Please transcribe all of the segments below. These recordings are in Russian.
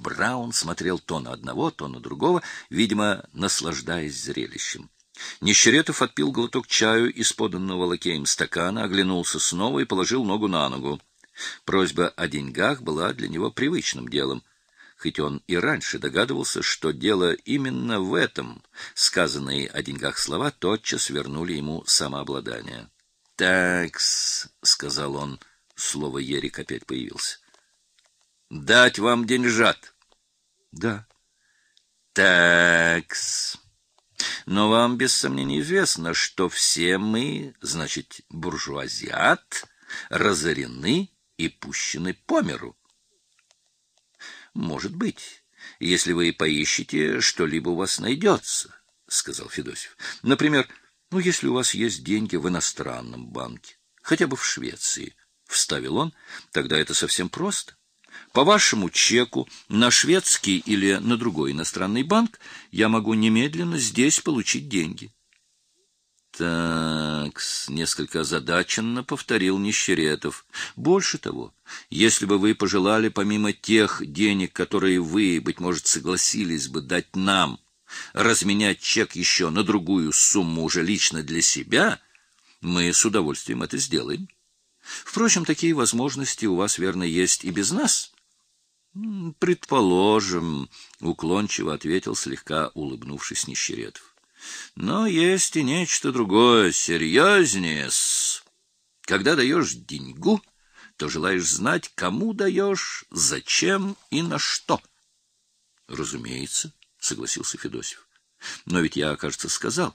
Браун смотрел то на одного, то на другого, видимо, наслаждаясь зрелищем. Нищеретов отпил глоток чаю из поданного лакеем стакана, оглянулся снова и положил ногу на ногу. Просьба о деньгах была для него привычным делом, хоть он и раньше догадывался, что дело именно в этом. Сказанные о деньгах слова тотчас вернули ему самообладание. «Такс», — сказал он, слово Ерик опять появился. «Дать вам деньжат?» «Да». «Такс». Но вам без сомнения известно, что все мы, значит, буржуазиат, разорены и пущены по миру. Может быть, если вы поищете, что-либо у вас найдется, — сказал Федосев. Например, ну, если у вас есть деньги в иностранном банке, хотя бы в Швеции, — вставил он, — тогда это совсем просто. По вашему чеку на шведский или на другой иностранный банк я могу немедленно здесь получить деньги. Так, несколько озадаченно повторил Нищеретов. Больше того, если бы вы пожелали помимо тех денег, которые вы, быть может, согласились бы дать нам, разменять чек еще на другую сумму уже лично для себя, мы с удовольствием это сделаем. Впрочем, такие возможности у вас, верно, есть и без нас. Предположим, уклончиво ответил слегка улыбнувшись Нищеретов. Но есть и нечто другое, серьезнее. Когда даешь деньгу, то желаешь знать, кому даешь, зачем и на что. Разумеется, согласился Федосев. Но ведь я, кажется, сказал.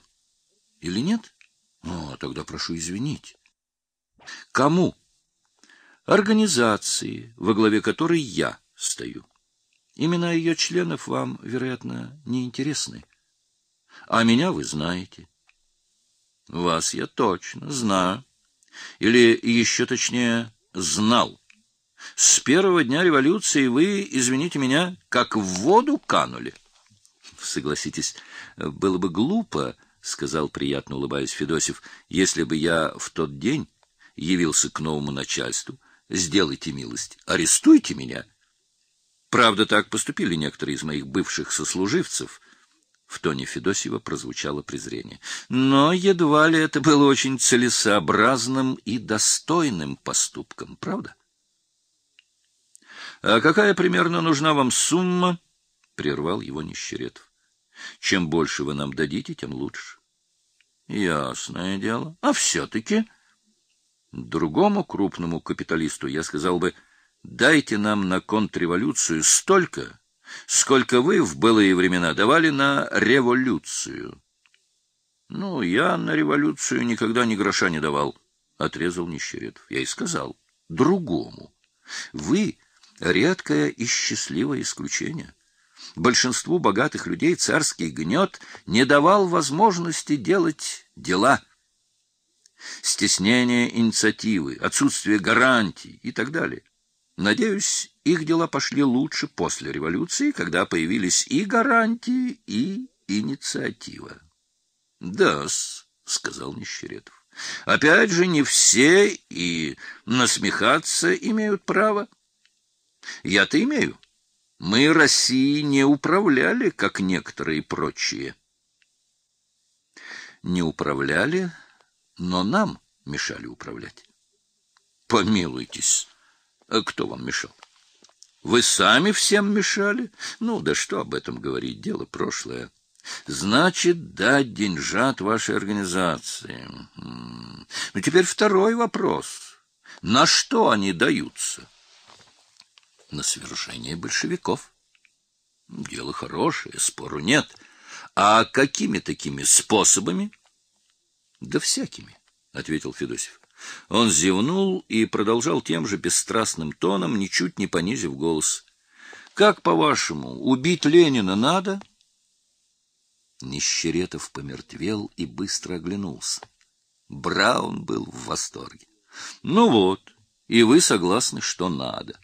Или нет? О, тогда прошу извинить. Кому? Организации, во главе которой я стою. Имена ее членов вам, вероятно, не интересны. А меня вы знаете. Вас я точно знаю. Или еще точнее, знал. С первого дня революции вы, извините меня, как в воду канули. Согласитесь, было бы глупо, сказал приятно улыбаясь Федосев, если бы я в тот день явился к новому начальству. Сделайте милость, арестуйте меня. Правда, так поступили некоторые из моих бывших сослуживцев. В тоне Федосева прозвучало презрение. Но едва ли это было очень целесообразным и достойным поступком, правда? — А какая примерно нужна вам сумма? — прервал его Нищеретов. — Чем больше вы нам дадите, тем лучше. — Ясное дело. А все-таки... Другому крупному капиталисту я сказал бы — дайте нам на контрреволюцию столько, сколько вы в былые времена давали на революцию. — Ну, я на революцию никогда ни гроша не давал, — отрезал Нищеретов. Я и сказал. — Другому. Вы — редкое и счастливое исключение. Большинству богатых людей царский гнет не давал возможности делать дела. Стеснение инициативы, отсутствие гарантий и так далее — Надеюсь, их дела пошли лучше после революции, когда появились и гарантии, и инициатива. — Да-с, — сказал Нищеретов. — Опять же, не все и насмехаться имеют право. Я-то имею. Мы России не управляли, как некоторые прочие. Не управляли, но нам мешали управлять. Помилуйтесь, а кто вам мешал? Вы сами всем мешали? Ну, да что об этом говорить, дело прошлое. Значит, дать деньжат вашей организации. Ну, теперь второй вопрос. На что они даются? На свержение большевиков. Дело хорошее, спору нет. А какими такими способами? Да всякими, — ответил Федосев. Он зевнул и продолжал тем же бесстрастным тоном, ничуть не понизив голос. — Как, по-вашему, убить Ленина надо? Нищеретов помертвел и быстро оглянулся. Браун был в восторге. — Ну вот, и вы согласны, что надо.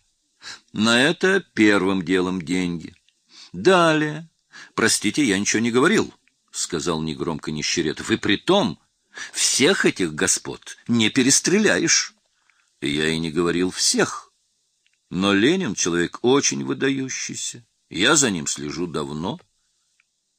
На это первым делом деньги. Далее. Простите, я ничего не говорил, — сказал негромко Нищеретов. — И при том всех этих господ не перестреляешь. Я и не говорил всех. Но Ленин человек очень выдающийся. Я за ним слежу давно.